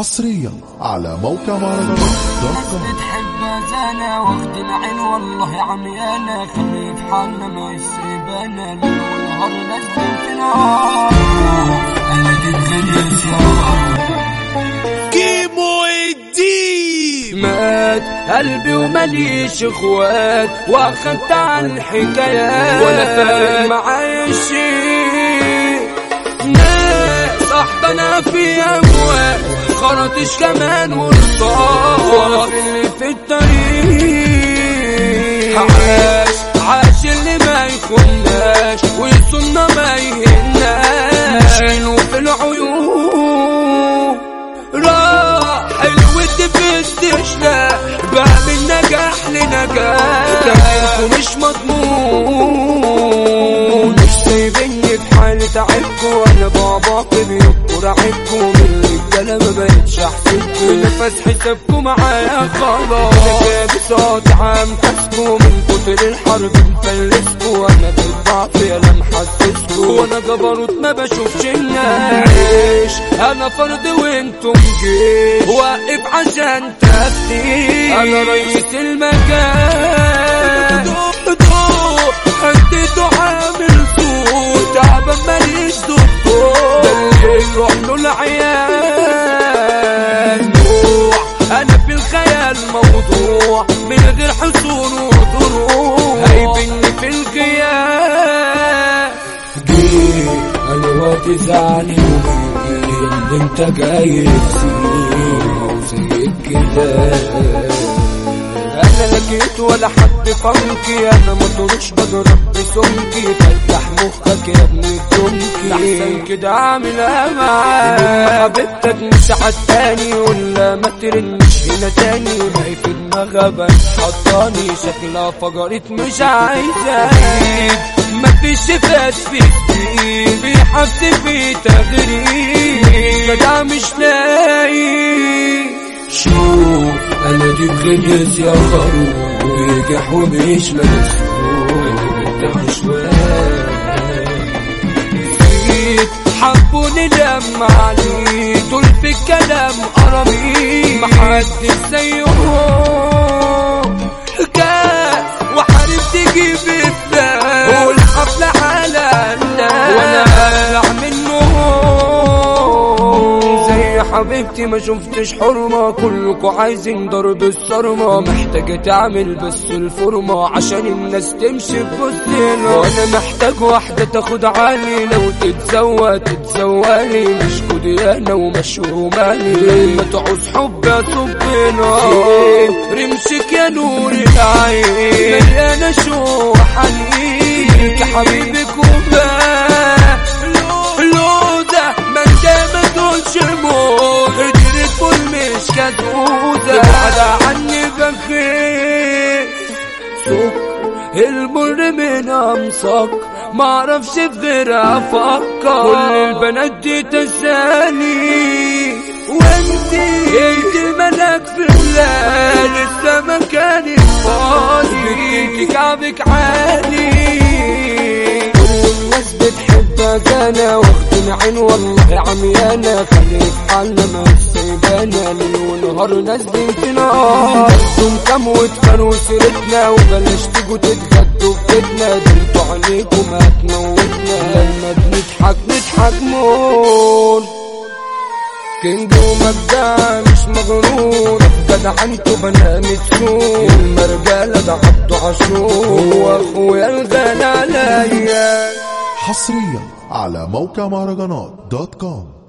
حصريا على موقع مهرجانات كوم. بتحب زانا واخد العين والله عميانة خلي في حالنا ما يسيبانا ليل ونهار ناس بنتنا أنا دي الغليس يا كيمو الدين. مات قلبي ومليش إخوات واخدت عن الحكايات ولا فارق معايا شيء ناس احضنا في خرطش كمان ورصاص واقف اللي في الطريق عاش عاش اللي ما يخوناش ويصنا ما يهناش شيلوا في العيون راح الود في استشلاء باب النجاح لنجاح. حالي تعبكم وأنا باباكم بيبقوا راعبكم من الرجاله ما بقتش احسبكم نفس حسابكم معايا خلاص. أنا جايب صوت عام كسبكم من كتر الحرب مفلسكم وأنا بالضعف أنا محسسكم وأنا جبروت ما بشوفش الناس. أنا فرد وأنتم جيش. واقف عشان تفتيش أنا رئيس المكان يروح له العيان أنا في الخيال موضوع من غير حصون ودروع. هيبني في القيام جيت أنا وقت زعلي اللي انت جاي زي كده. لقيت ولا حد فانكي أنا ما طولش بضرب بسمكي. فتح مخك يا ابن الدمكي. احسن كده اعملها معاك حبيبتك مش عالتاني ولا ما ترنش هنا تاني. ما هي في دماغها بس حطاني. شكلها فجرت مش عايزة. ما فيش فات في في حبس في تغريب. جدع مش لاقي. أنا دي بغلس يا خروف ويجح ومش مسؤول حبيبتي ما شفتش حرمة كلكوا عايزين ضرب الصرمة. محتاجة تعمل بس الفورمة عشان الناس تمشي بوسطنا وأنا محتاج واحدة تاخد عالي لو تتزوى تتزوالي مش كوديانة ومشهور مالي لما تعوز حب صبنا رمشك يا نور العين. مليانة شو حنين كحبيبك وباه ابعد عني بخير سكر المر من أمسك. معرفش في غيرها أفكر كل البنات دي تسالي وانتي انت الملك في الليل. لسه مكانك فاضي. كعبك عالي. بتحبك أنا واخد العين والله عميانة خلي في حالنا ما سيبانا ليل ونهار ناس بنتنا أنتم كام وتفنوا سيرتنا وبلاش تيجوا تتغدوا بيتنا ده أنتوا عليكم هتموتنا لما بنضحك نضحك موت كينج ومبدع مش مغرور. جدع أنتوا بنات سوق المرجالة ده عبده عاشور واخويا الغالي عليا حصريا. على موقع مهرجانات دوت كوم.